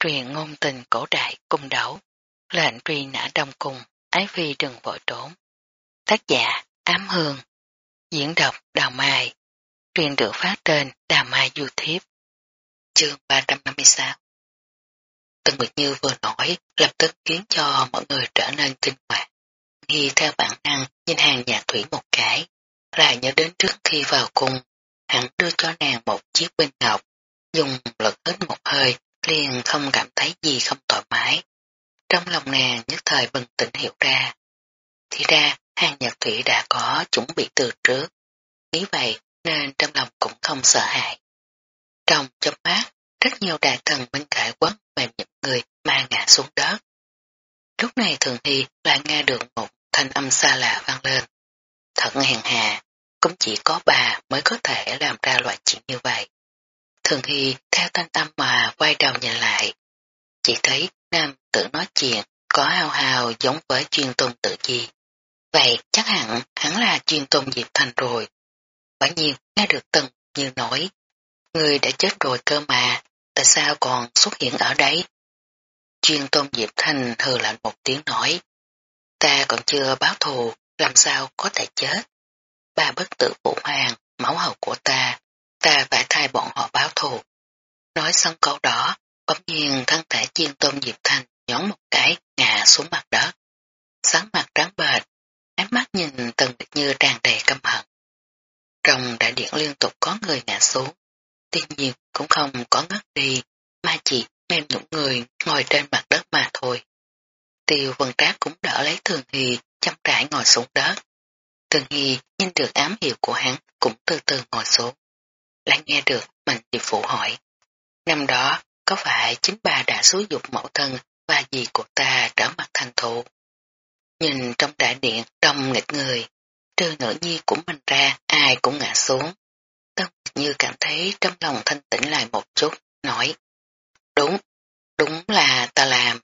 truyền ngôn tình cổ đại cung đấu, lệnh truy nã đông cung, ái phi đừng vội trốn. Tác giả Ám Hương, diễn đọc Đào Mai, truyền được phát trên Đào Mai YouTube. Chương 356 Tân Nguyệt Như vừa nổi lập tức khiến cho mọi người trở nên kinh hoàng. Khi theo bản năng nhìn hàng nhà thủy một cái, lại nhớ đến trước khi vào cung, hắn đưa cho nàng một chiếc bình ngọc, dùng lực hết một hơi, liền không cảm thấy gì không thoải mái. Trong lòng nàng nhất thời bừng tỉnh hiểu ra. Thì ra, hàng nhật thủy đã có chuẩn bị từ trước. Nghĩ vậy nên trong lòng cũng không sợ hãi. Trong chớp mắt, rất nhiều đại thần bên cải quấn mềm những người mà ngã xuống đất. Lúc này thường hy lại nghe được một thanh âm xa lạ vang lên. Thật hèn hà, cũng chỉ có bà mới có thể làm ra loại chuyện như vậy. Thường Hy theo thanh âm mà quay đầu nhìn lại. Chỉ thấy nam tử nói chuyện có hào hào giống với chuyên tôn tự gì. Vậy chắc hẳn hắn là chuyên tôn Diệp Thành rồi. Quả nhiên nghe được từng như nói. Người đã chết rồi cơ mà, tại sao còn xuất hiện ở đấy? Chuyên tôn Diệp Thành hừ lạnh một tiếng nói. Ta còn chưa báo thù, làm sao có thể chết? Ba bất tử phụ hoàng, máu hầu của ta, ta phải thay bọn họ báo thù. Nói xong câu đó, bỗng nhiên thân thể chiên tôm Diệp Thành nhón một cái ngã xuống mặt đất. Sáng mặt trắng bệch, ánh mắt nhìn từng như tràn đầy căm hận. Trong đại điện liên tục có người ngã xuống, tuy nhiên cũng không có ngất đi, mà chỉ mềm những người ngồi trên mặt đất mà thôi. Tiêu vân trác cũng đỡ lấy thường hì chăm trải ngồi xuống đất. Thường hì nhìn được ám hiệu của hắn cũng từ từ ngồi xuống. Lại nghe được mình chị phụ hỏi. Năm đó, có phải chính bà đã xúi dục mẫu thân và dì của ta trở mặt thành thụ? Nhìn trong đại điện đông nghịch người, trừ nữ nhi của mình ra, ai cũng ngã xuống. Tâm như cảm thấy trong lòng thanh tĩnh lại một chút, nói. Đúng, đúng là ta làm.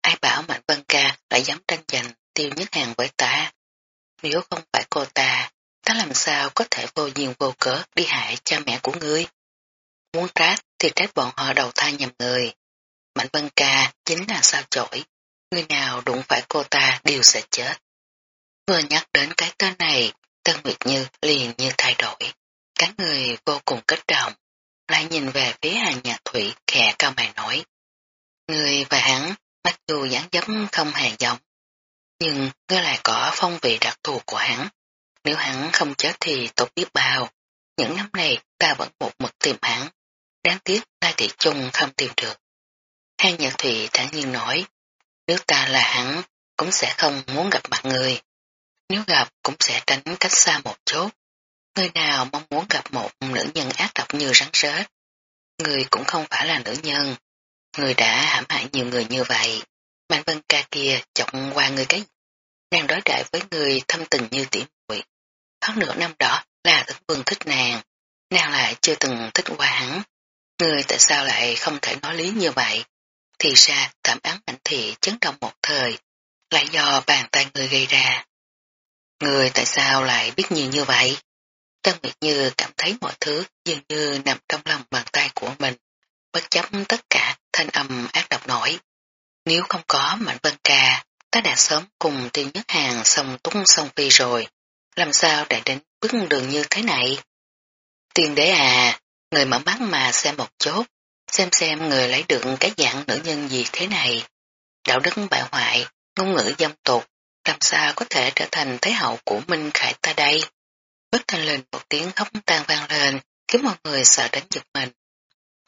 Ai bảo Mạnh Vân Ca lại dám tranh giành tiêu nhất hàng với ta. Nếu không phải cô ta, ta làm sao có thể vô duyên vô cớ đi hại cha mẹ của ngươi. Muốn trách thì trách bọn họ đầu thai nhầm người. Mạnh Vân Ca chính là sao chổi, người nào đụng phải cô ta đều sẽ chết. Vừa nhắc đến cái tên này, Tân Nguyệt Như liền như thay đổi. Các người vô cùng kích động, lại nhìn về phía hàng nhạc thủy khẽ cao mày nói. Người và hắn, mặc dù dáng dấp không hề giống, nhưng ngươi lại có phong vị đặc thù của hắn. Nếu hắn không chết thì tốt biết bao. Những năm này ta vẫn một mực tìm hắn. Đáng tiếc ta Thị Trung không tìm được. Hai Nhật Thụy thản nhiên nói, nếu ta là hắn, cũng sẽ không muốn gặp mặt người. Nếu gặp cũng sẽ tránh cách xa một chút. Người nào mong muốn gặp một nữ nhân ác độc như rắn rết. Người cũng không phải là nữ nhân. Người đã hãm hại nhiều người như vậy. Mạnh vân ca kia chọc qua người cái Nàng đối đại với người thâm tình như tỉ muội hơn nửa năm đó là thức vương thích nàng. Nàng lại chưa từng thích qua hắn. Người tại sao lại không thể nói lý như vậy? Thì ra cảm án ảnh thị chấn động một thời, lại do bàn tay người gây ra. Người tại sao lại biết nhiều như vậy? Tân Nguyệt Như cảm thấy mọi thứ dường như nằm trong lòng bàn tay của mình, bất chấp tất cả thanh âm ác độc nổi. Nếu không có Mạnh Vân Ca, ta đã sớm cùng tiêu nhất hàng xong túng xong phi rồi, làm sao để đến bước đường như thế này? Tiên đế à, người mở mắt mà xem một chút, xem xem người lấy được cái dạng nữ nhân gì thế này. Đạo đức bại hoại, ngôn ngữ dâm tục, làm sao có thể trở thành thế hậu của Minh Khải ta đây? Bất thanh lên một tiếng khóc tan vang lên, khiến mọi người sợ đến giật mình.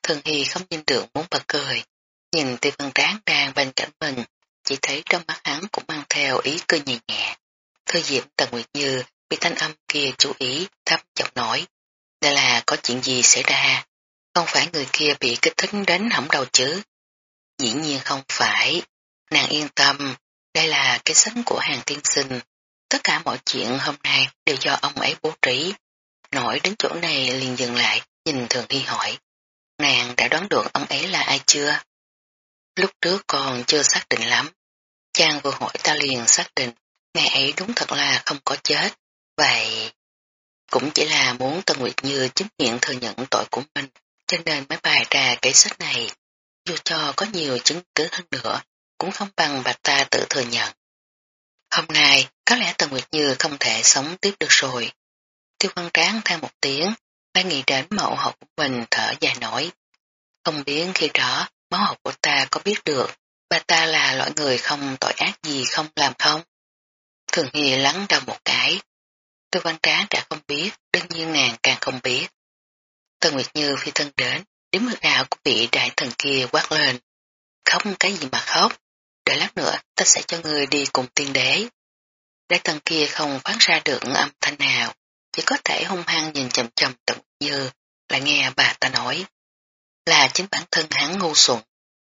Thường Hy không nhìn được muốn bật cười, nhìn tiêu văn tráng đang bên cạnh mình, chỉ thấy trong mắt hắn cũng mang theo ý cười nhẹ nhẹ. Thư Diễm Tần Nguyệt Như bị thanh âm kia chú ý thấp chọc nổi. Đây là có chuyện gì xảy ra? Không phải người kia bị kích thích đến hỏng đầu chứ? Dĩ nhiên không phải. Nàng yên tâm, đây là cái sấn của hàng tiên sinh. Tất cả mọi chuyện hôm nay đều do ông ấy bố trí. Nổi đến chỗ này liền dừng lại, nhìn Thường Hy hỏi. Nàng đã đoán được ông ấy là ai chưa? Lúc trước còn chưa xác định lắm. Chàng vừa hỏi ta liền xác định, ngày ấy đúng thật là không có chết. Vậy, cũng chỉ là muốn Tân Nguyệt Như chứng nhận thừa nhận tội của mình, cho nên mới bài ra cái sách này. dù cho có nhiều chứng cứ hơn nữa, cũng không bằng bà ta tự thừa nhận. Hôm nay, có lẽ Tần Nguyệt Như không thể sống tiếp được rồi. Tiêu văn tráng than một tiếng, lại nghĩ đến mẫu học của mình thở dài nổi. Không biết khi đó, máu học của ta có biết được, bà ta là loại người không tội ác gì không làm không? Thường Hi lắng đầu một cái. Tư văn tráng đã không biết, đương nhiên nàng càng không biết. Tần Nguyệt Như phi thân đến, đếm mực nào của vị đại thần kia quát lên. Không cái gì mà khóc, đợi lát nữa ta sẽ cho người đi cùng tiên đế. Đại thần kia không phát ra được âm thanh nào, chỉ có thể hung hăng nhìn chầm chầm Tần Nguyệt Như, lại nghe bà ta nói. Là chính bản thân hắn ngu xuẩn,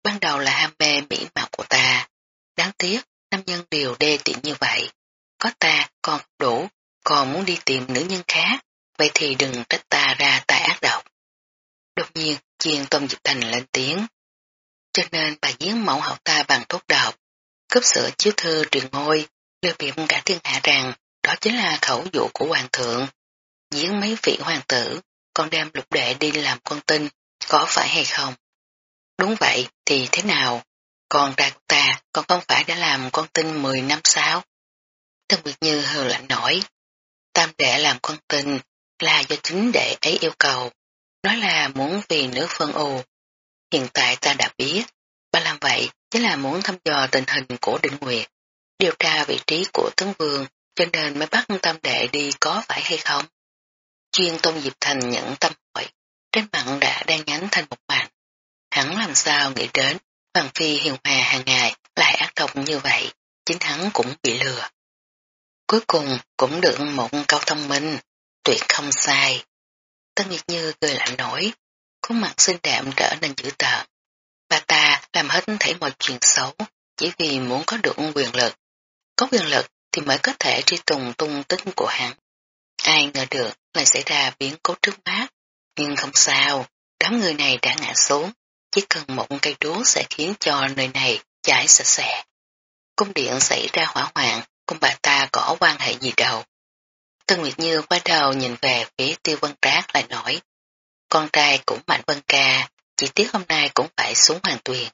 ban đầu là ham mê mỹ mạo của ta. Đáng tiếc, nam nhân đều đê tiện như vậy. Có ta còn đủ, còn muốn đi tìm nữ nhân khác, vậy thì đừng trách ta ra tay ác độc. Đột nhiên, chiên Tôn Diệp Thành lên tiếng. Cho nên bà giếng mẫu hậu ta bằng thuốc độc, cướp sửa chiếu thư truyền ngôi, đưa bịp cả thiên hạ rằng đó chính là khẩu dụ của hoàng thượng. Giếng mấy vị hoàng tử, còn đem lục đệ đi làm con tin, có phải hay không? Đúng vậy, thì thế nào? Còn đạt ta còn không phải đã làm con tin 10 năm sao? Tân Nguyệt Như hờ lạnh nổi. Tam đệ làm con tin là do chính đệ ấy yêu cầu. Nói là muốn vì nước phân ù. Hiện tại ta đã biết, ba làm vậy chính là muốn thăm dò tình hình của định nguyệt, điều tra vị trí của tướng vương, cho nên mới bắt tam đệ đi có phải hay không? Chuyên Tôn Diệp Thành nhận tâm hỏi, trên mặt đã đang nhánh thành một màn. Hắn làm sao nghĩ đến, Hoàng Phi hiền hòa hàng ngày lại ác độc như vậy, chính hắn cũng bị lừa. Cuối cùng cũng được một câu thông minh, tuyệt không sai. Tân Nguyệt Như cười lạnh nổi, khuôn mặt xinh đẹp trở nên dữ tợn. Bà ta làm hết thể mọi chuyện xấu, chỉ vì muốn có được quyền lực. Có quyền lực thì mới có thể truy tùng tung tích của hắn. Ai ngờ được lại xảy ra biến cố trước mắt, nhưng không sao, đám người này đã ngã xuống, chỉ cần một cây đúa sẽ khiến cho nơi này cháy sạch sẽ. Cung điện xảy ra hỏa hoạn, cùng bà ta có quan hệ gì đâu. Tân Nguyệt Như quay đầu nhìn về phía tiêu vân trác lại nói, con trai cũng mạnh vân ca, chỉ tiếc hôm nay cũng phải xuống hoàng tuyền.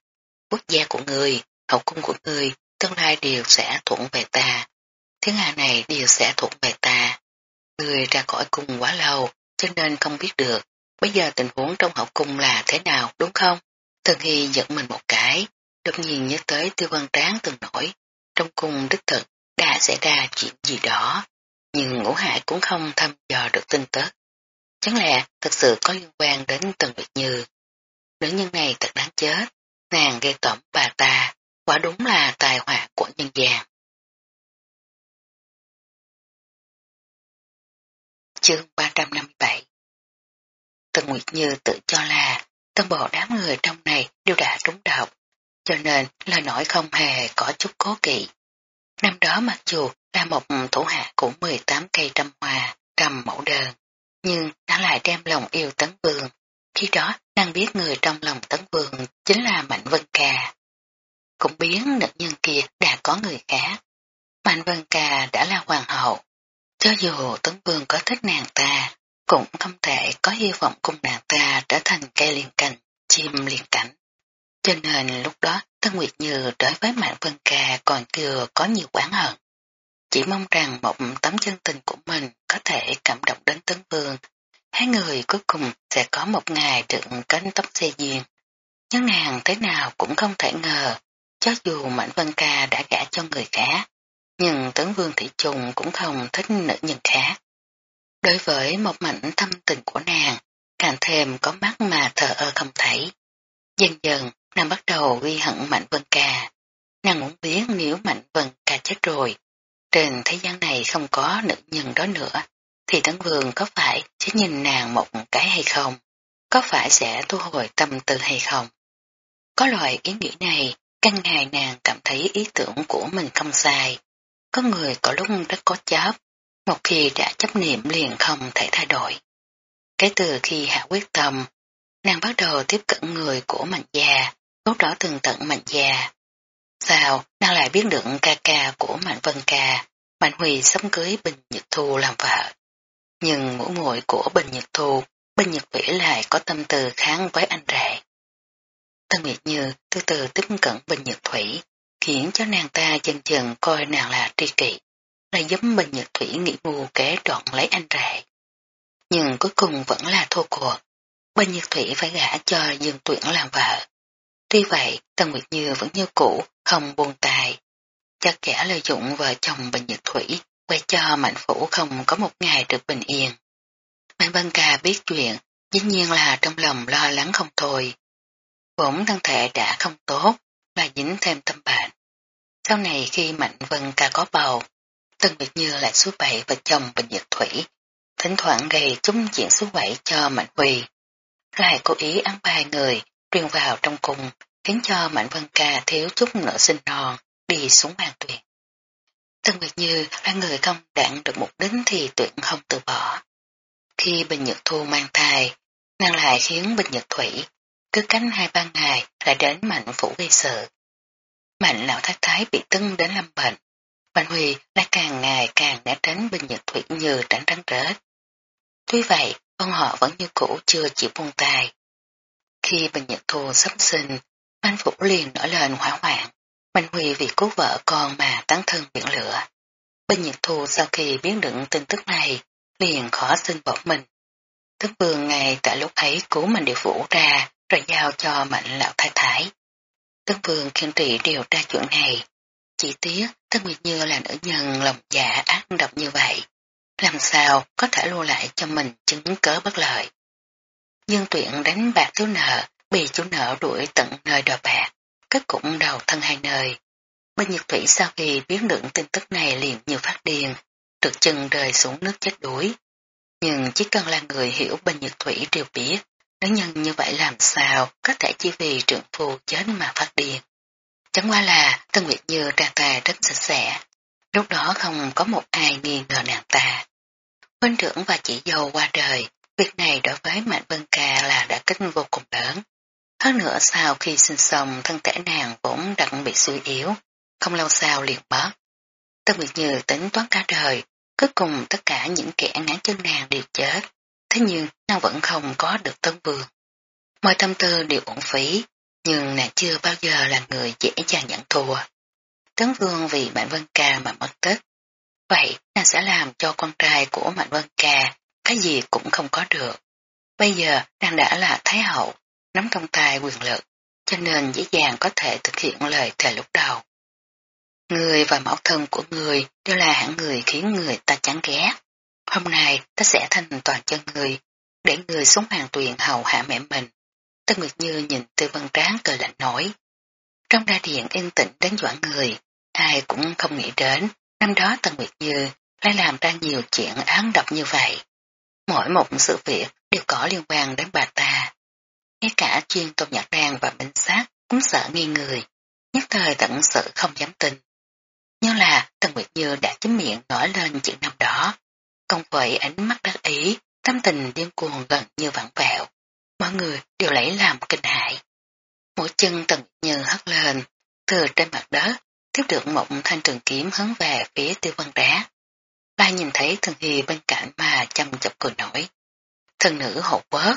Quốc gia của người, hậu cung của người, tương lai đều sẽ thuận về ta. Thiên hạ này đều sẽ thuận về ta. Người ra khỏi cung quá lâu, cho nên không biết được, bây giờ tình huống trong hậu cung là thế nào, đúng không? Tần Hy giật mình một cái, đột nhiên nhớ tới tiêu văn tráng từng nổi. Trong cung đích thực đã xảy ra chuyện gì đó, nhưng ngũ hải cũng không thăm dò được tin tức. Chẳng lẽ thật sự có liên quan đến Tần Việt Như? Nữ nhân này thật đáng chết, nàng gây tổn bà ta, quả đúng là tài họa của nhân gian. Chương 357 Tần Nguyệt Như tự cho là toàn bộ đám người trong này đều đã trúng độc, cho nên lời nói không hề có chút cố kỵ. Năm đó mặc dù là một ừ, thủ hạ của 18 cây trăm hoa, trăm mẫu đơn, nhưng đã lại đem lòng yêu tấn vương. Khi đó, nàng biết người trong lòng tấn vương chính là Mạnh Vân Ca. Cũng biến nữ nhân kia đã có người khác. Mạnh Vân Ca đã là hoàng hậu. Cho dù tấn vương có thích nàng ta, cũng không thể có hy vọng cùng nàng ta trở thành cây liền cành, chim liền cảnh. Cho nên lúc đó Tân Nguyệt Như đối với Mạnh Vân Ca còn chưa có nhiều quán hận. Chỉ mong rằng một tấm chân tình của mình có thể cảm động đến Tấn Vương. Hai người cuối cùng sẽ có một ngày được cánh tóc xe duyên. Nhưng nàng thế nào cũng không thể ngờ, cho dù Mạnh Vân Ca đã gả cho người khác, nhưng Tấn Vương Thị Trùng cũng không thích nữ nhân khác. Đối với một mảnh thâm tình của nàng, càng thêm có mắt mà thờ ơ không thấy. Dần dần, nàng bắt đầu ghi hận Mạnh Vân Ca. Nàng muốn biết nếu Mạnh Vân Ca chết rồi, trên thế gian này không có nữ nhân đó nữa, thì Tấn Vương có phải sẽ nhìn nàng một cái hay không? Có phải sẽ thu hồi tâm tư hay không? Có loại ý nghĩ này, căn ngày nàng cảm thấy ý tưởng của mình không sai. Có người có lúc rất có chấp, một khi đã chấp niệm liền không thể thay đổi. Cái từ khi hạ quyết tâm, nàng bắt đầu tiếp cận người của mạnh gia, lúc đó từng tận mạnh già, Sao nàng lại biết được ca ca của Mạnh Vân Ca, Mạnh Huy sắm cưới Bình Nhật Thu làm vợ. Nhưng mũi muội của Bình Nhật Thu, Bình Nhật Vĩ lại có tâm tư kháng với anh rể. Tân Nguyệt Như từ từ tiếp cận Bình Nhật Thủy, khiến cho nàng ta dần dần coi nàng là tri kỷ, là giống Bình Nhật Thủy nghĩ mù kế đoạn lấy anh rể. Nhưng cuối cùng vẫn là thua cuộc, Bình Nhật Thủy phải gả cho Dương Tuyển làm vợ. Tuy vậy, Tân Nguyệt Như vẫn như cũ, không buồn tài. Chắc kẻ lợi dụng vợ chồng Bình Nhật Thủy, quay cho Mạnh Phủ không có một ngày được bình yên. Mạnh Vân Ca biết chuyện, dĩ nhiên là trong lòng lo lắng không thôi. Vốn thân thể đã không tốt, là dính thêm tâm bệnh. Sau này khi Mạnh Vân Ca có bầu, Tân Việt Như lại số bậy vợ chồng Bình Nhật Thủy, thỉnh thoảng gây chúng chuyện số bậy cho Mạnh Huy. Lại cố ý ăn bài người truyền vào trong cung, khiến cho Mạnh Vân Ca thiếu chút nữa sinh non, đi xuống bàn tuyển. Tân Nguyệt Như là người không đạn được một đính thì tuyển không từ bỏ. Khi Bình Nhật Thu mang thai, nàng lại khiến Bình Nhật Thủy cứ cánh hai ba ngày lại đến Mạnh Phủ gây sự. Mạnh lão thái thái bị tưng đến lâm bệnh. Mạnh Huy lại càng ngày càng né tránh Bình Nhật Thủy như tránh rắn rết. Tuy vậy, con họ vẫn như cũ chưa chịu buông tay. Khi Bình Nhật Thu sắp sinh, anh Phủ liền nổi lên hỏa hoạn. Mạnh Huy vì cứu vợ con mà tán thân biển lửa. Bình Nhật Thu sau khi biến đựng tin tức này, liền khó xin bỏ mình. Tức vương ngay tại lúc ấy cứu mình điều vũ ra, rồi giao cho mạnh lão thái thái. Tức vương kiên trì điều tra chuyện này. Chỉ tiếc Tân Nguyệt Như là nữ nhân lòng dạ ác độc như vậy. Làm sao có thể lưu lại cho mình chứng cớ bất lợi. Dương tuyển đánh bạc thiếu nợ, bị chủ nợ đuổi tận nơi đòi bạc, kết cục đầu thân hai nơi. Bên Nhật Thủy sau khi biết được tin tức này liền như phát điên, trượt chân rơi xuống nước chết đuối. Nhưng chỉ cần là người hiểu bên Nhật Thủy đều biết, nữ nhân như vậy làm sao có thể chỉ vì trưởng phu chết mà phát điên. Chẳng qua là Tân Nguyệt Như ra ta rất sạch sẽ, lúc đó không có một ai nghi ngờ nàng ta. Huynh trưởng và chị dâu qua đời, việc này đối với Mạnh Vân Ca là đã kích vô cùng lớn. Hơn nữa sau khi sinh xong thân thể nàng cũng đặc bị suy yếu, không lâu sau liền mất. Tân Nguyệt Như tính toán cả đời, cuối cùng tất cả những kẻ ngán chân nàng đều chết. Thế nhưng nàng vẫn không có được tân vương. Mọi tâm tư đều ổn phí, nhưng nàng chưa bao giờ là người dễ dàng nhận thua. Tấn vương vì Mạnh Vân Ca mà mất tích. Vậy nàng sẽ làm cho con trai của Mạnh Vân Ca cái gì cũng không có được. Bây giờ nàng đã là Thái Hậu, nắm trong tay quyền lực, cho nên dễ dàng có thể thực hiện lời thề lúc đầu. Người và mẫu thân của người đều là hạng người khiến người ta chán ghét. Hôm nay ta sẽ thanh toàn cho người, để người xuống hàng tuyền hầu hạ mẹ mình. Tân Nguyệt Như nhìn tư vân tráng cười lạnh nổi. Trong đa điện yên tĩnh đến dọa người, ai cũng không nghĩ đến, năm đó Tân Nguyệt Như lại làm ra nhiều chuyện án độc như vậy. Mỗi một sự việc đều có liên quan đến bà ta. Ngay cả chuyên tôn nhạc đàn và binh sát cũng sợ nghi người, nhất thời tận sự không dám tin. Nhưng là Tần Nguyệt Như đã chính miệng nói lên chuyện năm đó. Công vậy ánh mắt đắc ý, tâm tình điên cuồng gần như vặn vẹo. Mọi người đều lấy làm kinh hại. Mỗi chân Tần Nguyệt Như hất lên, từ trên mặt đất, tiếp được một thanh trường kiếm hướng về phía tiêu văn đá ta nhìn thấy thần hy bên cạnh mà chăm chọc cười nổi. Thần nữ hột bớt,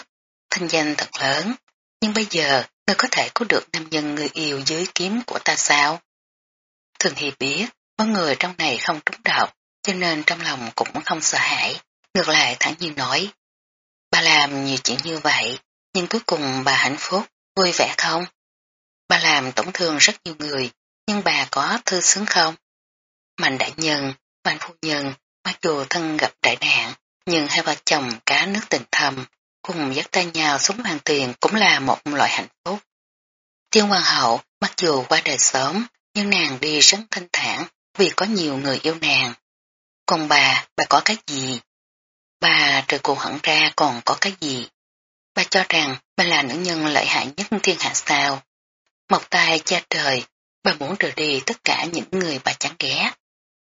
thanh danh thật lớn, nhưng bây giờ ngươi có thể có được nam nhân người yêu dưới kiếm của ta sao? Thường Hy biết, có người trong này không trúng độc, cho nên trong lòng cũng không sợ hãi. Ngược lại thẳng nhiên nói, bà làm nhiều chuyện như vậy, nhưng cuối cùng bà hạnh phúc, vui vẻ không? Bà làm tổn thương rất nhiều người, nhưng bà có thư sướng không? Mạnh đại nhân, mạnh phu nhân, mặc dù thân gặp đại nạn, nhưng hai vợ chồng cá nước tình thầm, cùng dắt tay nhau xuống hoàng tiền cũng là một loại hạnh phúc. Tiên hoàng hậu, mặc dù qua đời sớm, nhưng nàng đi rất thanh thản vì có nhiều người yêu nàng. Còn bà, bà có cái gì? Bà trừ cụ hẳn ra còn có cái gì? Bà cho rằng bà là nữ nhân lợi hại nhất thiên hạ sao. Một tay cha trời, bà muốn rời đi tất cả những người bà chán ghét.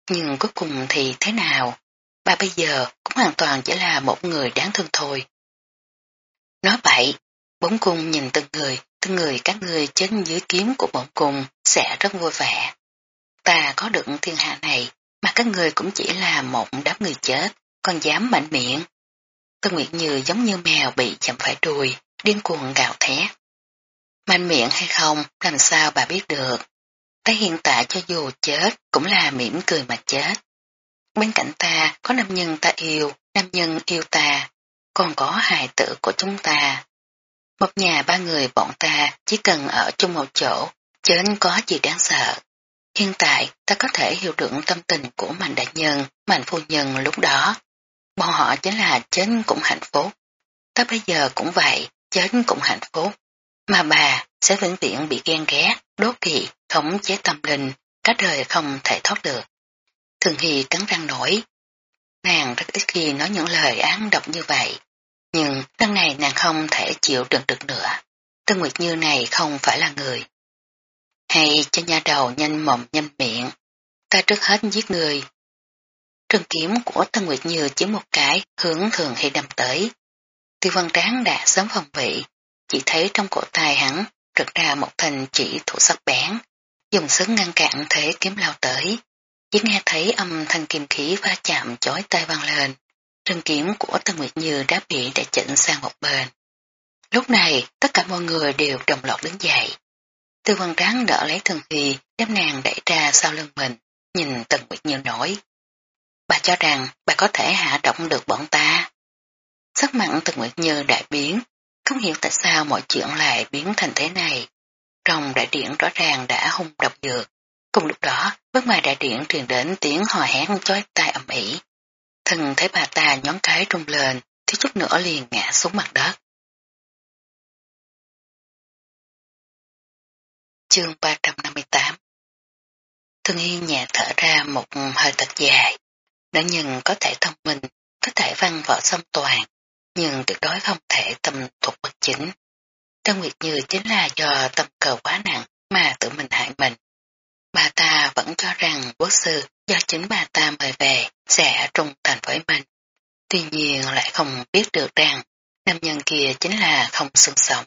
Nhưng cuối cùng thì thế nào? Bà bây giờ cũng hoàn toàn chỉ là một người đáng thương thôi. Nói vậy, bốn cung nhìn từng người, từng người các người chết dưới kiếm của bọn cung sẽ rất vui vẻ. Ta có được thiên hạ này, mà các người cũng chỉ là một đám người chết, còn dám mạnh miệng. Tân Nguyệt Như giống như mèo bị chậm phải đuôi, điên cuồng gào thét. Manh miệng hay không, làm sao bà biết được. Ta hiện tại cho dù chết, cũng là mỉm cười mà chết. Bên cạnh ta có nam nhân ta yêu, nam nhân yêu ta, còn có hài tử của chúng ta. Một nhà ba người bọn ta chỉ cần ở chung một chỗ, chứ có gì đáng sợ. Hiện tại ta có thể hiểu được tâm tình của mạnh đại nhân, mạnh phu nhân lúc đó. Bọn họ chính là chết cũng hạnh phúc. Ta bây giờ cũng vậy, chết cũng hạnh phúc. Mà bà sẽ vĩnh viễn bị ghen ghét, đố kỵ, khống chế tâm linh, cả đời không thể thoát được. Thường Hy cắn răng nổi. Nàng rất ít khi nói những lời án độc như vậy, nhưng lần này nàng không thể chịu đựng được nữa. Tân Nguyệt Như này không phải là người. Hay cho nha đầu nhanh mồm nhanh miệng, ta trước hết giết người. Trường kiếm của Tân Nguyệt Như chỉ một cái hướng thường Hy đâm tới. Tiêu văn tráng đã sớm phòng vị, chỉ thấy trong cổ tay hắn trật ra một thành chỉ thủ sắc bén, dùng sức ngăn cản thế kiếm lao tới. Chỉ nghe thấy âm thanh kim khí va chạm chói tay vang lên, rừng kiếm của Tân Nguyệt Như đã bị đã chỉnh sang một bên. Lúc này, tất cả mọi người đều đồng loạt đứng dậy. Tư văn ráng đỡ lấy Thường Hy, đem nàng đẩy ra sau lưng mình, nhìn Tân Nguyệt Như nói. Bà cho rằng bà có thể hạ động được bọn ta. Sắc mặn Tân Nguyệt Như đại biến, không hiểu tại sao mọi chuyện lại biến thành thế này. Trong đại điện rõ ràng đã hung độc dược. Cùng lúc đó, bước ngoài đại điện truyền đến tiếng hò hét chói tai ầm ĩ. Thần thấy bà ta nhón cái trung lên, thiếu chút nữa liền ngã xuống mặt đất. Chương 358 Thương Yên nhẹ thở ra một hơi thật dài. Nữ nhân có thể thông minh, có thể văn võ xâm toàn, nhưng tuyệt đối không thể tâm thuộc bất chính. Tân Nguyệt Như chính là do tâm cờ quá nặng mà tự mình hại mình. Bà ta vẫn cho rằng quốc sư do chính bà ta mời về sẽ trung thành với mình. Tuy nhiên lại không biết được rằng nam nhân kia chính là không xương sống.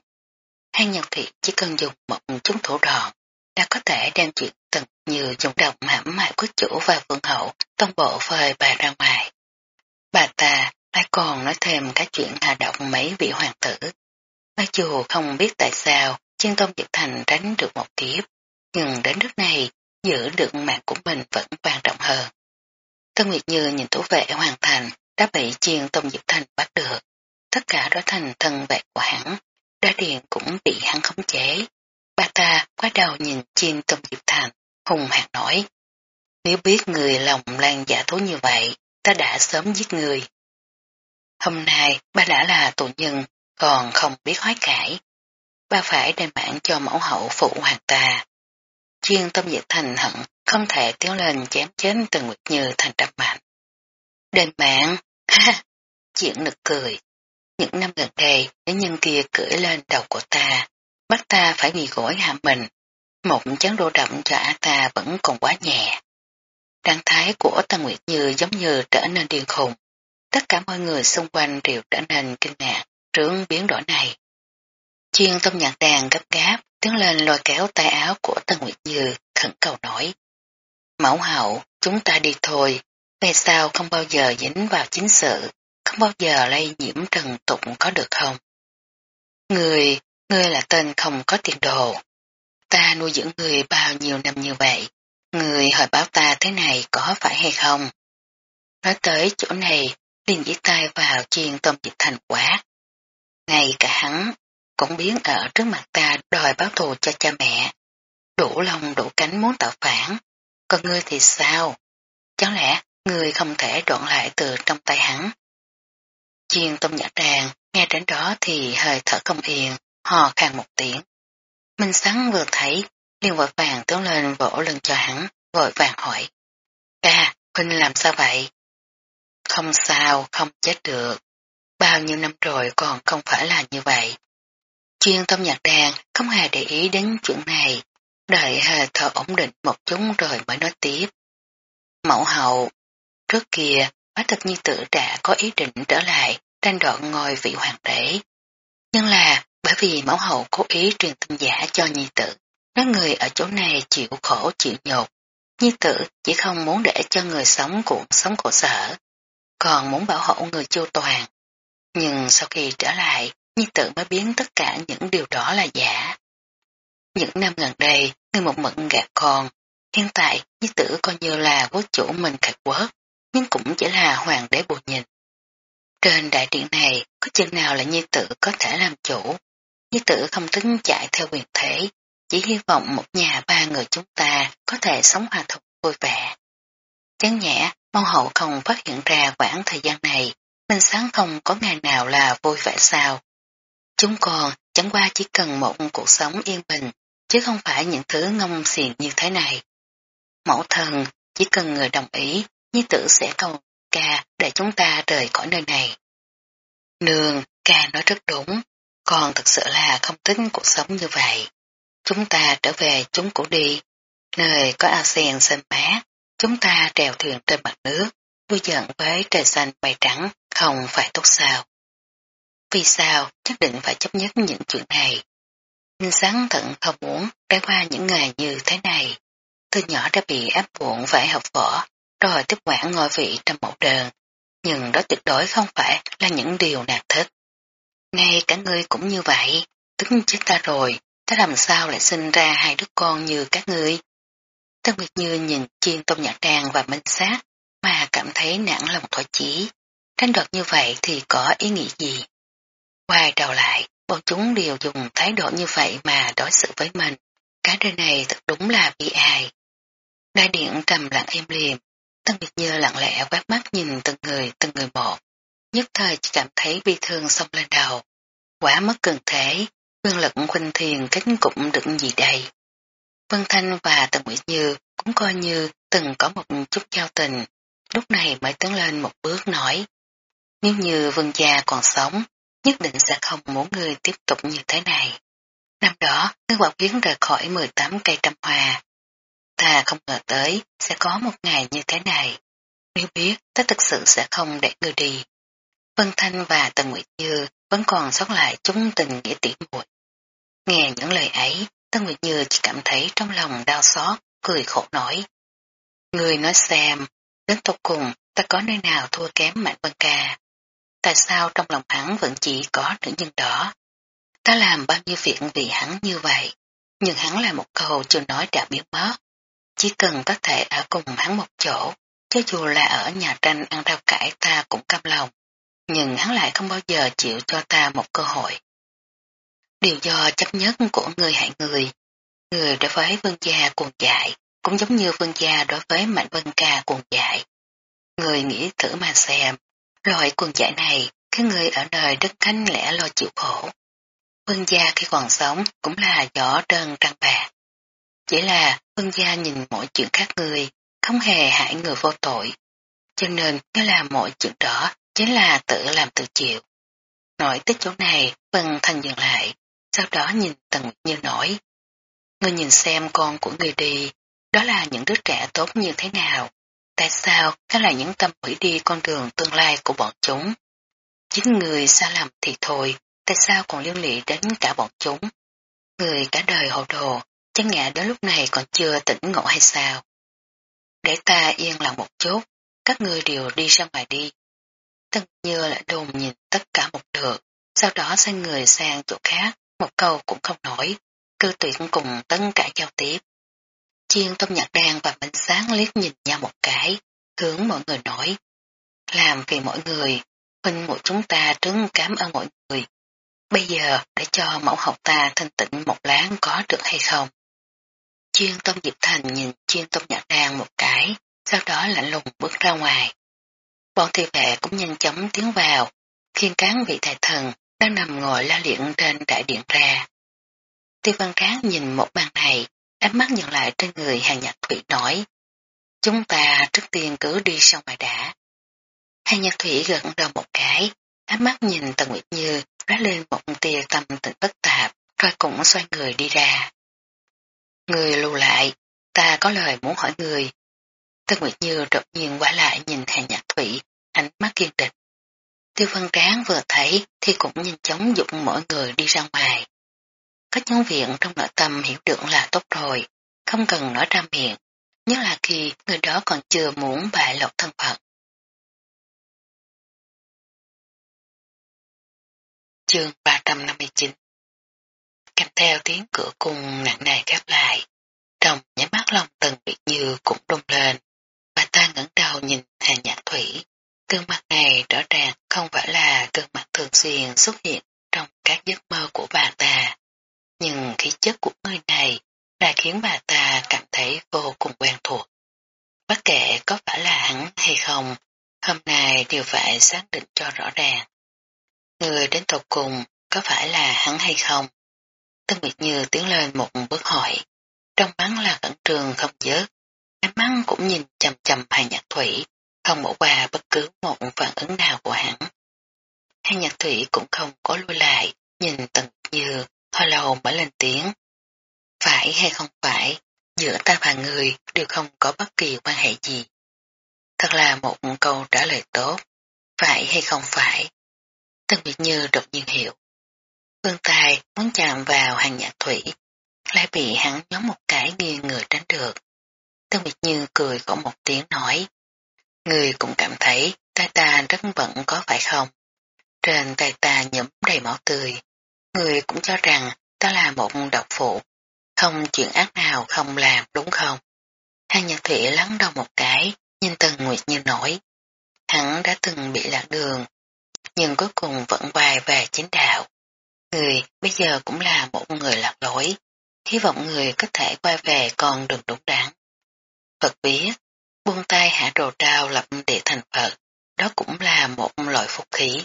hai nhân Thị chỉ cần dùng một chút thủ đoạn đã có thể đem chuyện từng như dùng độc hãm mại quốc chủ và vương hậu toàn bộ phơi bà ra ngoài. Bà ta lại còn nói thêm cái chuyện hạ động mấy vị hoàng tử. Mặc dù không biết tại sao chân Tôn Diệp Thành tránh được một kiếp, nhưng đến nước này giữ được mạng của mình vẫn quan trọng hơn. Tân Nguyệt Như nhìn thủ vệ hoàn thành đã bị chiên Tông Diệp Thành bắt được. Tất cả đó thành thân vệ của hắn, đá điện cũng bị hắn khống chế. Ba ta quá đầu nhìn chiên Tông Diệp Thành, hùng hạt nói. Nếu biết người lòng lan giả thú như vậy, ta đã sớm giết người. Hôm nay ba đã là tù nhân, còn không biết hối cải. Ba phải đem bản cho mẫu hậu phụ hoàng ta. Chuyên tâm diệt thành hận, không thể tiến lên chém chết từng nguyệt như thành trăm mạnh. Đền mạng, ha, chuyện nực cười. Những năm gần đây, nữ nhân kia cưỡi lên đầu của ta, bắt ta phải bị gối hạ mình. Một chấn đô đậm cho á ta vẫn còn quá nhẹ. Trạng thái của tần Nguyệt Như giống như trở nên điên khùng. Tất cả mọi người xung quanh đều trở nên kinh ngạc trước biến đổi này. Chuyên tâm nhạc đàn gấp gáp, tiến lên lôi kéo tay áo của Tân Nguyệt Như, khẩn cầu nói. Mẫu hậu, chúng ta đi thôi, về sau không bao giờ dính vào chính sự, không bao giờ lây nhiễm trần tụng có được không? Người, ngươi là tên không có tiền đồ. Ta nuôi dưỡng người bao nhiêu năm như vậy, người hỏi báo ta thế này có phải hay không? Nói tới chỗ này, liền dĩ tay vào chiên tôm dịch thành quá. Ngay cả hắn cũng biến ở trước mặt ta đòi báo thù cho cha mẹ. Đủ lòng đủ cánh muốn tạo phản. Còn ngươi thì sao? Chẳng lẽ ngươi không thể đoạn lại từ trong tay hắn? Chiên tôm nhã đàn, nghe đến đó thì hơi thở không yên, hò khang một tiếng. Minh sáng vừa thấy, liền vội vàng tiến lên vỗ lưng cho hắn, vội vàng hỏi. Ca, Huynh làm sao vậy? Không sao, không chết được. Bao nhiêu năm rồi còn không phải là như vậy. Chuyên tâm nhạc đàn không hề để ý đến chuyện này, đợi hơi thở ổn định một chút rồi mới nói tiếp. Mẫu hậu, trước kia, bá thật như tử đã có ý định trở lại, tranh đoạn ngôi vị hoàng đế. Nhưng là bởi vì mẫu hậu cố ý truyền tâm giả cho nhi tử, nói người ở chỗ này chịu khổ chịu nhột. Nhi tử chỉ không muốn để cho người sống cuộn sống khổ sở, còn muốn bảo hộ người chu toàn. Nhưng sau khi trở lại, Nhi tử mới biến tất cả những điều đó là giả. những năm gần đây, người một mận gạt con. Hiện tại, nhi tử coi như là quốc chủ mình khạch quốc, nhưng cũng chỉ là hoàng đế bù nhìn. Trên đại điện này, có chừng nào là nhi tử có thể làm chủ. Nhi tử không tính chạy theo quyền thế, chỉ hy vọng một nhà ba người chúng ta có thể sống hòa thuận vui vẻ. Chán nhẹ, mong hậu không phát hiện ra khoảng thời gian này, mình Sáng không có ngày nào là vui vẻ sao. Chúng còn chẳng qua chỉ cần một cuộc sống yên bình, chứ không phải những thứ ngông xiền như thế này. Mẫu thần chỉ cần người đồng ý, nhi tử sẽ cầu ca để chúng ta rời khỏi nơi này. Nương, ca nói rất đúng, còn thật sự là không tính cuộc sống như vậy. Chúng ta trở về chúng cũ đi, nơi có ao sen xanh mát, chúng ta trèo thuyền trên mặt nước, vui giận với trời xanh bay trắng, không phải tốt sao. Vì sao chắc định phải chấp nhận những chuyện này? Minh sáng thận không muốn trải qua những ngày như thế này. Từ nhỏ đã bị áp buộc phải học võ, rồi tiếp quản ngôi vị trong mẫu đơn. Nhưng đó tuyệt đối không phải là những điều nàng thích. Ngay cả ngươi cũng như vậy, tính chết ta rồi, ta làm sao lại sinh ra hai đứa con như các ngươi. Tân Nguyệt Như nhìn chiên tôm nhạc đàn và minh sát, mà cảm thấy nản lòng thỏa chí. Tranh đoạt như vậy thì có ý nghĩa gì? Quay đầu lại, bọn chúng đều dùng thái độ như vậy mà đối xử với mình. Cái đời này thật đúng là bi ai. Đại điện trầm lặng im liềm, Tân Việt Như lặng lẽ quét mắt nhìn từng người từng người một. Nhất thời chỉ cảm thấy bi thương xông lên đầu. Quá mất cường thể, quyền lực khuynh thiền kính cũng đựng gì đây. Vân Thanh và Tần Nguyễn Như cũng coi như từng có một chút giao tình, lúc này mới tiến lên một bước nói. Nếu như Vân Gia còn sống, nhất định sẽ không muốn người tiếp tục như thế này. Năm đó, ngươi hoặc biến rời khỏi 18 cây trăm hoa. Ta không ngờ tới sẽ có một ngày như thế này. Nếu biết, ta thực sự sẽ không để ngươi đi. Vân Thanh và Tần Nguyệt Như vẫn còn sót lại chúng tình nghĩa tỉ muội. Nghe những lời ấy, Tân Nguyệt Như chỉ cảm thấy trong lòng đau xót, cười khổ nổi. Người nói xem, đến tục cùng ta có nơi nào thua kém Mạnh Vân Ca. Tại sao trong lòng hắn vẫn chỉ có nữ nhân đó? Ta làm bao nhiêu việc vì hắn như vậy, nhưng hắn là một câu chưa nói đã biến mất. Chỉ cần có thể ở cùng hắn một chỗ, cho dù là ở nhà tranh ăn rau cải ta cũng cam lòng, nhưng hắn lại không bao giờ chịu cho ta một cơ hội. Điều do chấp nhất của người hại người, người đối với vương gia cuồng dại, cũng giống như vương gia đối với mạnh vân ca cuồng dại. Người nghĩ thử mà xem, loại quần dại này, cái người ở đời đất khánh lẽ lo chịu khổ. Vương gia khi còn sống cũng là giỏ trơn trăng bạc. Chỉ là vương gia nhìn mọi chuyện khác người, không hề hại người vô tội. Cho nên nếu làm mọi chuyện đó chính là tự làm tự chịu. Nói tới chỗ này, Vân Thanh dừng lại, sau đó nhìn Tần Như nổi. Ngươi nhìn xem con của ngươi đi, đó là những đứa trẻ tốt như thế nào. Tại sao cái là những tâm hủy đi con đường tương lai của bọn chúng? Chính người xa lầm thì thôi, tại sao còn liên lụy đến cả bọn chúng? Người cả đời hồ đồ, chắc ngã đến lúc này còn chưa tỉnh ngộ hay sao? Để ta yên lòng một chút, các ngươi đều đi ra ngoài đi. Tân Như lại đồn nhìn tất cả một lượt, sau đó xoay người sang chỗ khác, một câu cũng không nổi, cư tuyển cùng tất cả giao tiếp. Chiên tâm nhạc đàn và bánh sáng liếc nhìn nhau một cái, hướng mọi người nói. Làm vì mọi người, huynh một chúng ta trứng cảm ơn mọi người. Bây giờ để cho mẫu học ta thanh tịnh một láng có được hay không? Chuyên tâm Diệp Thành nhìn chuyên tâm nhạc đàn một cái, sau đó lạnh lùng bước ra ngoài. Bọn thị vệ cũng nhanh chóng tiến vào, khiên cán vị đại thần đang nằm ngồi la liện trên đại điện ra. Tiêu văn tráng nhìn một bàn này, ánh mắt nhận lại trên người hàng nhạc thủy nói. Chúng ta trước tiên cứ đi sau ngoài đã. Hàng nhạc thủy gật đầu một cái, ánh mắt nhìn Tần Nguyệt Như lóe lên một tia tâm tình bất tạp, rồi cũng xoay người đi ra. Người lưu lại, ta có lời muốn hỏi người. Tần Nguyệt Như đột nhiên quả lại nhìn hàng nhạc thủy, ánh mắt kiên định. Tiêu văn tráng vừa thấy thì cũng nhanh chóng dụng mọi người đi ra ngoài. Các nhân viện trong nội tâm hiểu được là tốt rồi, không cần nói ra miệng, nhất là khi người đó còn chưa muốn bại lộ thân phận. Chương 359 kèm theo tiếng cửa cung nặng nề khép lại. Trong nhắm mắt lòng tần bị như cũng rung lên. Bà ta ngẩng đầu nhìn Hà Nhạc Thủy. gương mặt này rõ ràng không phải là gương mặt thường xuyên xuất hiện trong các giấc mơ của bà ta. Nhưng khí chất của người này đã khiến bà ta cảm thấy vô cùng quen thuộc. Bất kể có phải là hắn hay không, hôm nay đều phải xác định cho rõ ràng. Người đến tột cùng có phải là hắn hay không? Tân Nguyệt Như tiến lên một bước hỏi. Trong bắn là cẩn trường không dớt. Ánh mắt cũng nhìn chầm chầm hai nhạc thủy, không bỏ qua bất cứ một phản ứng nào của hắn. Hai nhạc thủy cũng không có lui lại, nhìn Tân Nguyệt Như, hồi lâu mới lên tiếng. Phải hay không phải, giữa ta và người đều không có bất kỳ quan hệ gì. Thật là một câu trả lời tốt, phải hay không phải. Tân Việt Như đột nhiên hiểu. Phương Tài muốn chạm vào hàng nhạc thủy, lại bị hắn nhóm một cái nghiêng người tránh được. Tân Việt Như cười có một tiếng nói. Người cũng cảm thấy tay ta rất vẫn có phải không? Trên tay ta nhấm đầy máu tươi. Người cũng cho rằng ta là một độc phụ. Không chuyện ác nào không làm đúng không? Hàng Nhật thủy lắng đầu một cái, nhìn Tần Nguyệt Như nổi. Hắn đã từng bị lạc đường, nhưng cuối cùng vẫn quay về chính đạo. Người bây giờ cũng là một người lạc lối, hy vọng người có thể quay về con đường đúng đắn. Phật biết, buông tay hạ đồ trao lập địa thành Phật, đó cũng là một loại phục khí.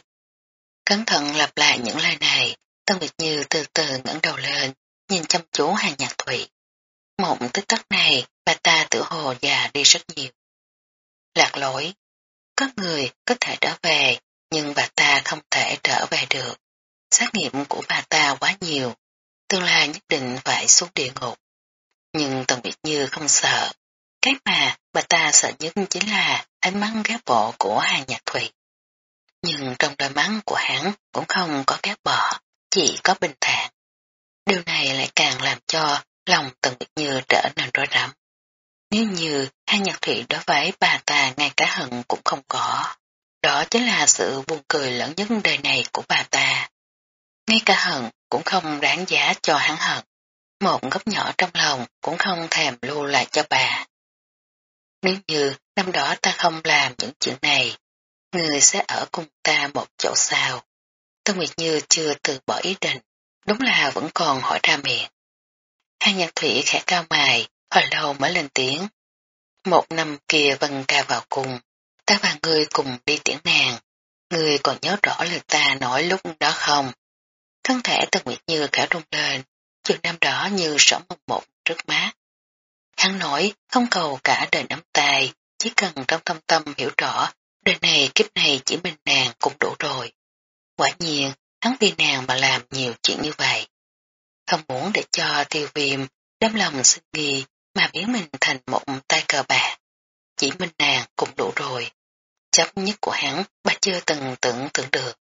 Cẩn thận lặp lại những lời này, Tân Việt Như từ từ ngẩng đầu lên, nhìn chăm chú hàng nhạc thủy. Một tích tắc này, bà ta tự hồ già đi rất nhiều. Lạc lỗi, có người có thể trở về, nhưng bà ta không thể trở về được. Xét nghiệm của bà ta quá nhiều, tương lai nhất định phải xuống địa ngục. Nhưng Tần Việt Như không sợ. Cái mà bà ta sợ nhất chính là ánh mắt ghét bỏ của hàng nhạc thủy. Nhưng trong đôi mắt của hắn cũng không có ghét bỏ, chỉ có bình thản. Điều này lại càng làm cho lòng Tần Như trở nên rối rắm. Nếu như hai nhạc thủy đối với bà ta ngay cả hận cũng không có. Đó chính là sự buồn cười lớn nhất đời này của bà ta. Ngay cả hận cũng không đáng giá cho hắn hận. Một góc nhỏ trong lòng cũng không thèm lưu lại cho bà. Nếu như năm đó ta không làm những chuyện này, người sẽ ở cùng ta một chỗ sao. Tân Nguyệt Như chưa từ bỏ ý định, đúng là vẫn còn hỏi ra miệng. Hai nhạc thủy khẽ cao mài, hồi lâu mới lên tiếng. Một năm kia vân ca vào cùng, ta và ngươi cùng đi tiễn nàng. Ngươi còn nhớ rõ lời ta nói lúc đó không? Thân thể Tân Nguyệt Như khẽ rung lên, chừng năm đó như sống một một trước mắt. Hắn nói không cầu cả đời nắm tay, chỉ cần trong tâm tâm hiểu rõ, đời này kiếp này chỉ mình nàng cũng đủ rồi. Quả nhiên, hắn vì nàng mà làm nhiều chuyện như vậy. Không muốn để cho tiêu viêm đâm lòng sinh nghi mà biến mình thành một tay cờ bạc. Chỉ minh nàng cũng đủ rồi. Chấp nhất của hắn bà chưa từng tưởng tượng được.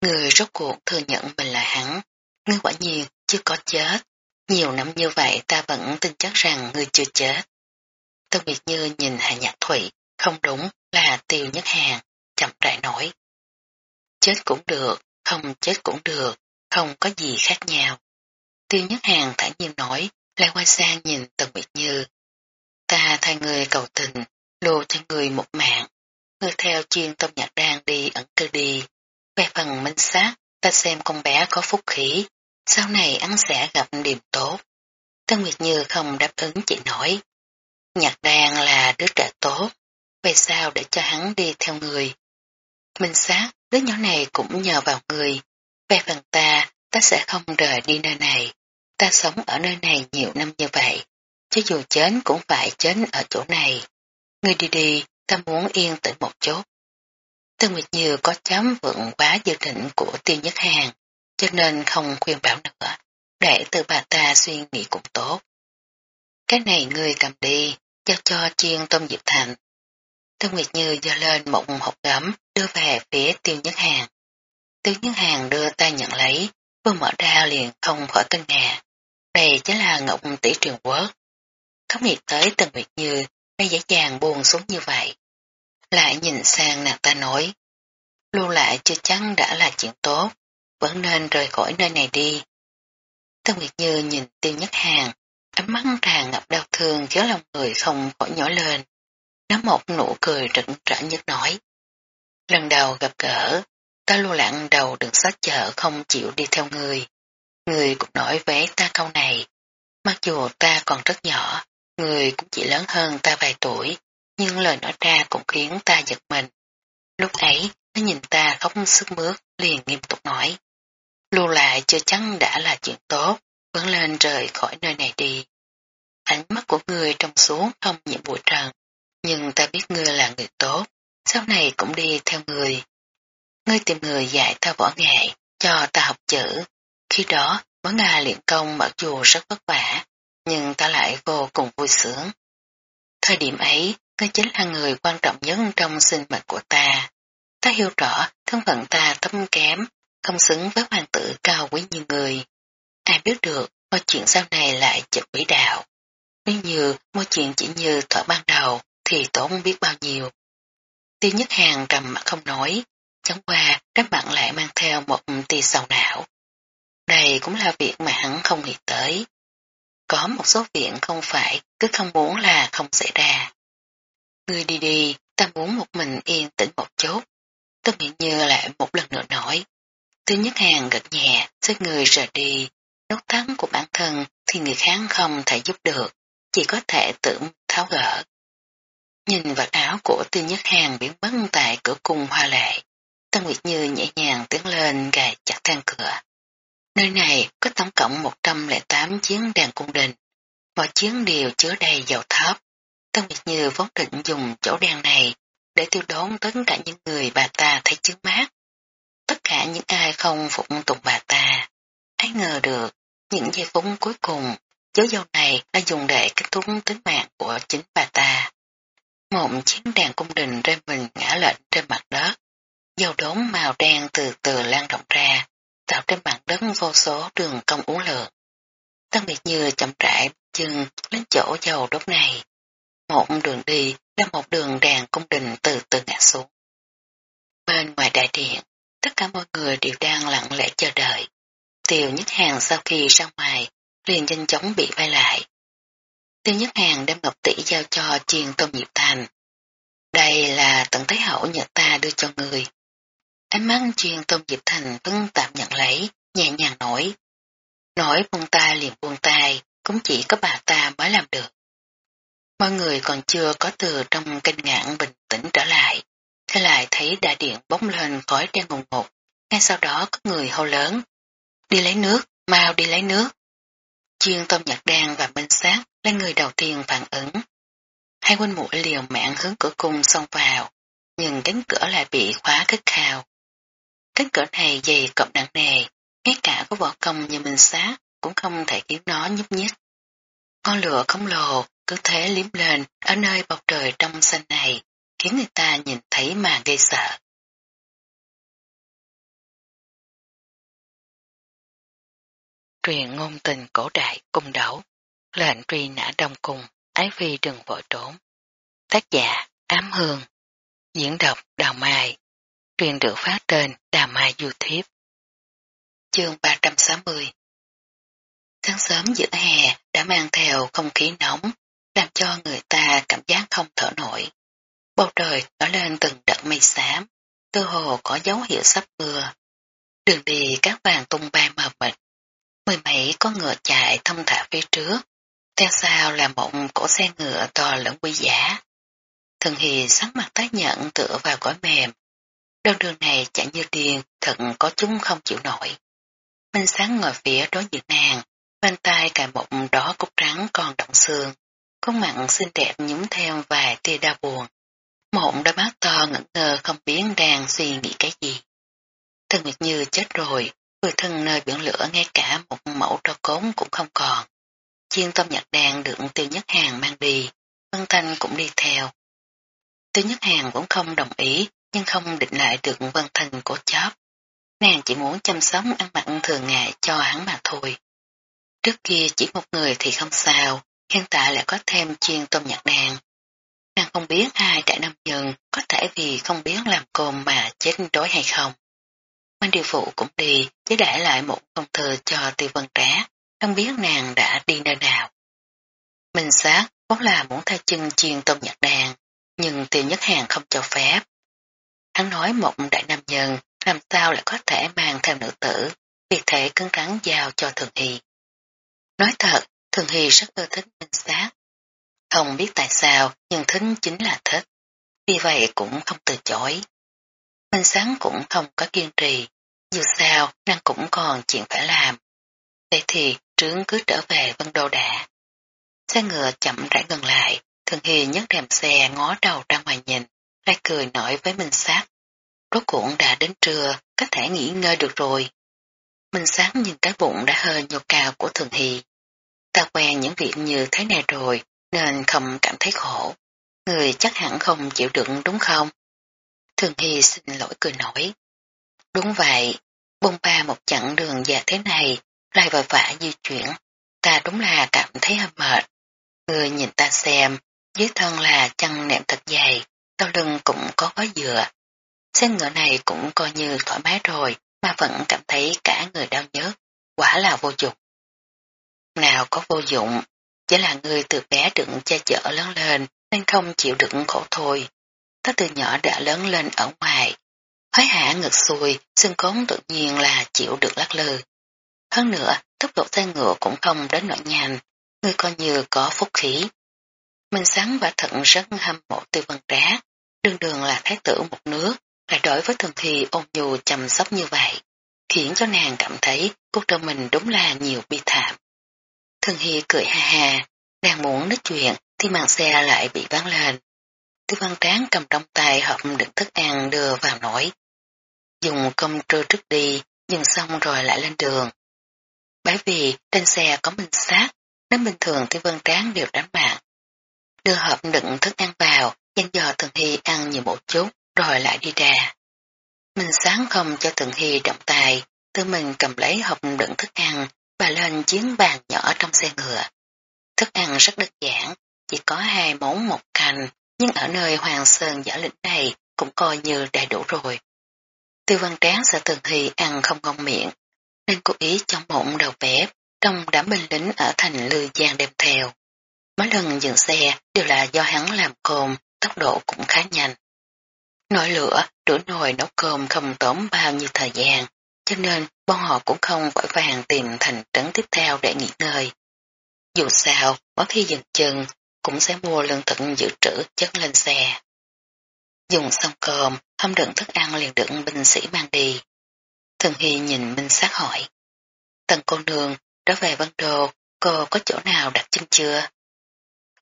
Người rốt cuộc thừa nhận mình là hắn. Ngươi quả nhiên chưa có chết. Nhiều năm như vậy ta vẫn tin chắc rằng ngươi chưa chết. Tân Việt Như nhìn Hạ Nhạc Thủy, không đúng là tiêu nhất hàng, chậm rãi nói. Chết cũng được, không chết cũng được, không có gì khác nhau. Tiêu nhất hàng thản nhiên nói, lại quay sang nhìn Tần Nguyệt Như. Ta thay người cầu tình, lô cho người một mạng. Ngươi theo chuyên tâm nhạc đang đi ẩn cư đi. Về phần minh sát, ta xem con bé có phúc khí. Sau này ăn sẽ gặp điểm tốt. Tân Nguyệt Như không đáp ứng chị nói. Nhạc đàn là đứa trẻ tốt. Về sao để cho hắn đi theo người? Minh sát, đứa nhỏ này cũng nhờ vào người. Về phần ta, ta sẽ không rời đi nơi này. Ta sống ở nơi này nhiều năm như vậy, chứ dù chết cũng phải chết ở chỗ này. Ngươi đi đi, ta muốn yên tĩnh một chút. Tân Nguyệt Như có chấm vượng quá dự định của tiêu nhất hàng, cho nên không khuyên bảo nữa, để từ bà ta suy nghĩ cũng tốt. Cái này ngươi cầm đi, giao cho chiên tôm diệp thành. Tân Nguyệt Như giơ lên một hộp gấm, đưa về phía tiêu nhất hàng. Tiêu nhất hàng đưa tay nhận lấy, vừa mở ra liền không khỏi kinh ngạc. Đây chính là Ngọc tỷ truyền quốc. Không nghĩ tới Tần Nguyệt Như đã dễ dàng buồn xuống như vậy. Lại nhìn sang nàng ta nói, lưu lại chưa chắn đã là chuyện tốt, vẫn nên rời khỏi nơi này đi. Tân Nguyệt Như nhìn tiêu nhất hàng, ánh mắt tràn ngập đau thương khiến lòng người không khỏi nhỏ lên. Nó một nụ cười rực rỡ nhất nói. Lần đầu gặp gỡ, ta lưu lặng đầu đừng xót chở không chịu đi theo người. Người cũng nói với ta câu này. Mặc dù ta còn rất nhỏ, người cũng chỉ lớn hơn ta vài tuổi, nhưng lời nói ra cũng khiến ta giật mình. Lúc ấy, nó nhìn ta khóc sức mướt, liền nghiêm túc nói. Lưu lại chưa chắn đã là chuyện tốt, vẫn lên rời khỏi nơi này đi. Ánh mắt của người trong xuống không nhiễm bụi trần, nhưng ta biết ngươi là người tốt, sau này cũng đi theo người. Ngươi tìm người dạy ta võ nghệ, cho ta học chữ. Khi đó, võ Nga luyện công mặc dù rất vất vả, nhưng ta lại vô cùng vui sướng. Thời điểm ấy, ngươi chính là người quan trọng nhất trong sinh mệnh của ta. Ta hiểu rõ thân phận ta thâm kém, không xứng với hoàng tử cao quý như người. Ai biết được, mọi chuyện sau này lại chật bí đạo. Nếu như mọi chuyện chỉ như thỏa ban đầu, thì tốn biết bao nhiêu. Tiêu nhất hàng trầm mặt không nói, chẳng qua các bạn lại mang theo một tia sầu não. Đây cũng là việc mà hắn không nghĩ tới. Có một số việc không phải cứ không muốn là không xảy ra. Ngươi đi đi, ta muốn một mình yên tĩnh một chút. Tôi nghĩ như lại một lần nữa nói. Tiêu nhất hàng gật nhẹ, xoay người rời đi. Nốt thắng của bản thân thì người khác không thể giúp được, chỉ có thể tự tháo gỡ. Nhìn vật áo của tư nhất hàng biến mất tại cửa cung hoa lệ. Tân Nguyệt Như nhẹ nhàng tiến lên gài chặt thang cửa. Nơi này có tổng cộng 108 chiến đàn cung đình. Mọi chiến đều chứa đầy dầu thấp. Tân Nguyệt Như vốn định dùng chỗ đèn này để tiêu đốn tất cả những người bà ta thấy chướng mắt. Tất cả những ai không phục tùng bà ta. Ai ngờ được, những giây phút cuối cùng, dấu dầu này đã dùng để kết thúc tính mạng của chính bà ta. Một chiến đàn cung đình rơi mình ngã lệnh trên mặt đất. Dầu đốm màu đen từ từ lan rộng ra, tạo trên mặt đất vô số đường cong uốn lượn. Tân Biệt Như chậm rãi chân đến chỗ dầu đốt này. Một đường đi là một đường đàn cung đình từ từ ngã xuống. Bên ngoài đại điện, tất cả mọi người đều đang lặng lẽ chờ đợi. Tiêu nhất hàng sau khi ra ngoài, liền nhanh chóng bị bay lại. Tiêu nhất hàng đem ngọc tỷ giao cho chiền tôn nhịp thành. Đây là tận thế hậu nhờ ta đưa cho người. Ánh mắt chiền tôn diệp thành vẫn tạm nhận lấy, nhẹ nhàng nổi. Nổi buông tay liền buông tay, cũng chỉ có bà ta mới làm được. Mọi người còn chưa có từ trong kinh ngạn bình tĩnh trở lại, thế lại thấy đại điện bóng lên khói đen ngùng ngục, ngay sau đó có người hô lớn. Đi lấy nước, mau đi lấy nước. Chuyên tâm nhật đan và minh sát là người đầu tiên phản ứng. Hai huynh mũi liều mạng hướng cửa cung xông vào, nhưng cánh cửa lại bị khóa khích khao. Cánh cửa này dày cộp nặng nề, ngay cả có võ công như mình sát cũng không thể khiến nó nhúc nhích. Con lửa khổng lồ cứ thế liếm lên ở nơi bầu trời trong xanh này, khiến người ta nhìn thấy mà gây sợ. Truyền ngôn tình cổ đại cung đấu, lệnh truy nã đông cùng ái phi đừng vội trốn. Tác giả Ám Hương, diễn đọc Đào Mai, truyền được phát trên Đào Mai YouTube. Chương 360 Sáng sớm giữa hè đã mang theo không khí nóng, làm cho người ta cảm giác không thở nổi. Bầu trời nổi lên từng đợt mây xám, tư hồ có dấu hiệu sắp mưa. Đường đi các vàng tung bay mờ mịt, mười mấy con ngựa chạy thông thả phía trước, theo sau là một cổ xe ngựa to lớn quý giá. Thường Hì sắc mặt tái nhận tựa vào gói mềm. Đơn đường này chẳng như điên, thật có chúng không chịu nổi. Minh sáng ngồi phía đối diện nàng, bên tay cài một đó cúc trắng còn động xương, Con mặn xinh đẹp nhúng theo vài tia đau buồn. Mộng đôi mắt to ngẩn ngơ không biết đang suy nghĩ cái gì. Thân Nguyệt Như chết rồi, người thân nơi biển lửa ngay cả một mẫu tro cốn cũng không còn. Chiên tôm nhạc đàn được tiêu nhất hàng mang đi, Vân Thanh cũng đi theo. Tiêu nhất hàng cũng không đồng ý, nhưng không định lại được Vân Thanh cố chóp. Nàng chỉ muốn chăm sóc ăn mặn thường ngày cho hắn mà thôi. Trước kia chỉ một người thì không sao, hiện tại lại có thêm chiên tôm nhạc đàn. Nàng không biết hai đại nam nhân có thể vì không biết làm cơm mà chết đói hay không. Quan điều phụ cũng đi, chứ để lại một phong thư cho tiêu vân trá, không biết nàng đã đi nơi nào. Minh sát vốn là muốn thay chân chiên tôm nhật đàn, nhưng tiêu nhất hàng không cho phép. Hắn nói một đại nam nhân làm sao lại có thể mang theo nữ tử, vì thể cứng rắn giao cho Thường Hy. Nói thật, Thường Hy rất ưa thích Minh sát. Không biết tại sao, nhưng thính chính là thích. Vì vậy cũng không từ chối. Minh sáng cũng không có kiên trì, dù sao nàng cũng còn chuyện phải làm. Vậy thì trướng cứ trở về Vân Đô đã. Xe ngựa chậm rãi gần lại, Thường Hy nhấc rèm xe ngó đầu ra ngoài nhìn, lại cười nổi với Minh Sát. Rốt cuộn đã đến trưa, có thể nghỉ ngơi được rồi. Minh Sát nhìn cái bụng đã hơi nhô cao của Thường Hy. Ta quen những việc như thế này rồi, nên không cảm thấy khổ. Người chắc hẳn không chịu đựng đúng không? Thường Hy xin lỗi cười nổi. Đúng vậy, bông ba một chặng đường dài thế này, lại vội vã di chuyển, ta đúng là cảm thấy hơi mệt. Người nhìn ta xem, dưới thân là chân nệm thật dày, sau lưng cũng có gói dừa. Xe ngựa này cũng coi như thoải mái rồi, mà vẫn cảm thấy cả người đau nhớ, quả là vô dụng. Nào có vô dụng, chỉ là người từ bé đựng che chở lớn lên nên không chịu đựng khổ thôi. Ta từ nhỏ đã lớn lên ở ngoài, hối hả ngực xuôi, xương cống tự nhiên là chịu được lắc lư. Hơn nữa, tốc độ xe ngựa cũng không đến nỗi nhanh, người coi như có phúc khí. Minh sáng và thận rất hâm mộ tư văn trá, đường đường là thái tử một nước, lại đối với thường thì ôn nhu chăm sóc như vậy, khiến cho nàng cảm thấy cuộc đời mình đúng là nhiều bi thảm. Thường Hy cười ha ha, đang muốn nói chuyện thì màn xe lại bị ván lên. Tư văn tráng cầm trong tay hộp đựng thức ăn đưa vào nổi. Dùng công trưa trước đi, dừng xong rồi lại lên đường. Bởi vì trên xe có minh sát, nên bình thường thì vân tráng đều đánh bạn. Đưa hộp đựng thức ăn vào, dành dò Thường Hy ăn nhiều một chút, rồi lại đi ra. Minh sáng không cho Thường Hy động tay, tự mình cầm lấy hộp đựng thức ăn, và lên chiến bàn nhỏ trong xe ngựa. Thức ăn rất đơn giản, chỉ có hai món một canh, nhưng ở nơi Hoàng Sơn giả lĩnh này cũng coi như đầy đủ rồi. Tư văn tráng sợ Thường Hy ăn không ngon miệng, nên cố ý trong bụng đầu bếp, trong đám binh lính ở thành Lư Giang đem theo. Mấy lần dừng xe đều là do hắn làm cơm, tốc độ cũng khá nhanh. Nổi lửa, rửa nồi nấu cơm không tốn bao nhiêu thời gian, cho nên bọn họ cũng không vội vàng tìm thành trấn tiếp theo để nghỉ ngơi. Dù sao, mỗi khi dừng chân, cũng sẽ mua lương thực dự trữ chất lên xe. Dùng xong cơm, không đựng thức ăn liền đựng binh sĩ mang đi. Thường Hy nhìn Minh sát hỏi. Tần cô nương, trở về Vân đồ, cô có chỗ nào đặt chân chưa?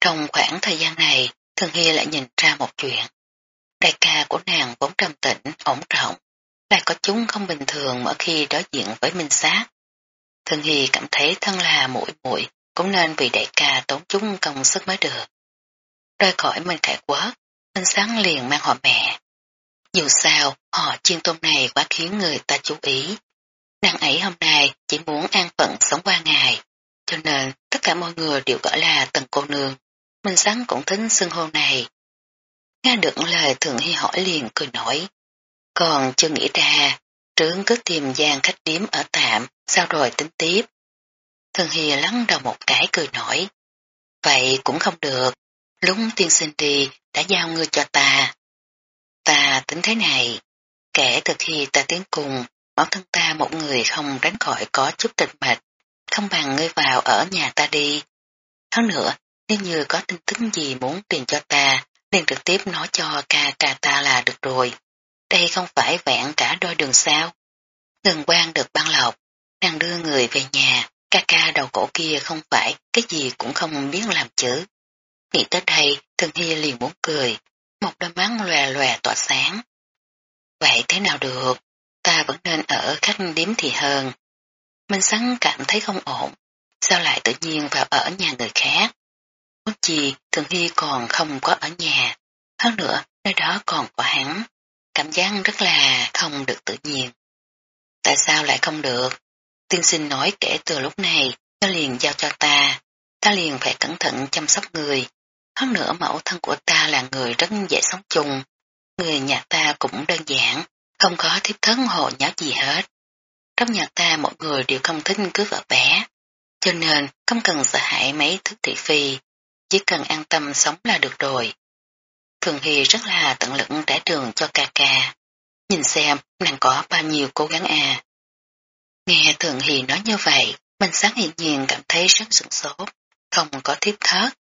Trong khoảng thời gian này, Thường Hy lại nhìn ra một chuyện. Đại ca của nàng vốn trầm tĩnh, ổn trọng, lại có chúng không bình thường mỗi khi đối diện với Minh sát. Thường Hy cảm thấy thân là mũi mũi cũng nên vì đại ca tốn chúng công sức mới được. Rơi khỏi mình Khải Quốc, Minh Sáng liền mang họ mẹ. Dù sao, họ chiên tôm này quá khiến người ta chú ý. Nàng ấy hôm nay chỉ muốn an phận sống qua ngày, cho nên tất cả mọi người đều gọi là tần cô nương. Minh Sáng cũng thính xưng hô này. Nghe được lời Thường Hy hỏi liền cười nổi. Còn chưa nghĩ ra, trướng cứ tìm gian khách điếm ở tạm, sao rồi tính tiếp. Thường Hy lắng đầu một cái cười nổi. Vậy cũng không được, lúc tiên sinh đi đã giao ngươi cho ta. Ta tính thế này, kể từ khi ta tiến cùng, bản thân ta một người không tránh khỏi có chút tịch mệt, không bằng ngươi vào ở nhà ta đi. Hơn nữa, nếu như có tin tức gì muốn tiền cho ta, liền trực tiếp nói cho ca ca ta là được rồi. Đây không phải vẹn cả đôi đường sao. Ngừng quan được ban lộc, đang đưa người về nhà, ca ca đầu cổ kia không phải cái gì cũng không biết làm chứ. Nghĩ tới đây, Thường Hy liền muốn cười, một đôi mắt lòe lòe tỏa sáng. Vậy thế nào được, ta vẫn nên ở khách điếm thì hơn. Minh Sắn cảm thấy không ổn, sao lại tự nhiên vào ở nhà người khác. Muốn gì Thường Hy còn không có ở nhà, hơn nữa nơi đó còn có hắn, cảm giác rất là không được tự nhiên. Tại sao lại không được? Tiên sinh nói kể từ lúc này, nó liền giao cho ta, ta liền phải cẩn thận chăm sóc người. Hơn nữa mẫu thân của ta là người rất dễ sống chung, người nhà ta cũng đơn giản, không có thiếp thân hộ nháo gì hết. Trong nhà ta mọi người đều không thích cứ vợ bé, cho nên không cần sợ hãi mấy thứ thị phi, chỉ cần an tâm sống là được rồi. Thường Hy rất là tận lực trả trường cho ca ca, nhìn xem nàng có bao nhiêu cố gắng à. Nghe Thường Hy nói như vậy, mình sáng hiện nhiên cảm thấy rất sửng sốt, không có thiếp thớt.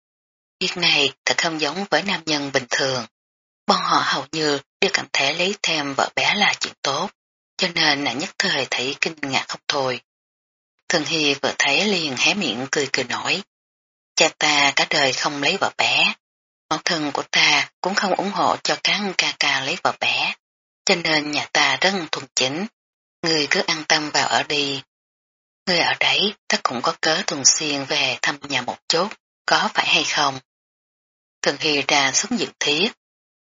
Việc này thật không giống với nam nhân bình thường. Bọn họ hầu như đều cảm thấy lấy thêm vợ bé là chuyện tốt, cho nên nàng nhất thời thấy kinh ngạc không thôi. Thường Hy vừa thấy liền hé miệng cười cười nổi. Cha ta cả đời không lấy vợ bé. Mẫu thân của ta cũng không ủng hộ cho các ca ca lấy vợ bé. Cho nên nhà ta rất thuần chính. Người cứ an tâm vào ở đi. Người ở đấy ta cũng có cớ thường xuyên về thăm nhà một chút, có phải hay không? Thường Hy ra xuống dự thiết.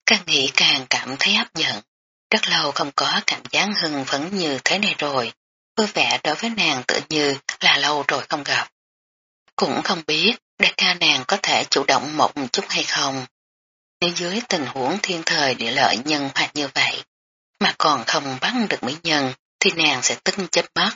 Càng nghĩ càng cảm thấy hấp dẫn. Rất lâu không có cảm giác hưng phấn như thế này rồi vui vẻ đối với nàng tự như là lâu rồi không gặp. Cũng không biết đại ca nàng có thể chủ động một chút hay không. Nếu dưới tình huống thiên thời địa lợi nhân hoạt như vậy, mà còn không bắt được mỹ nhân, thì nàng sẽ tức chết mất.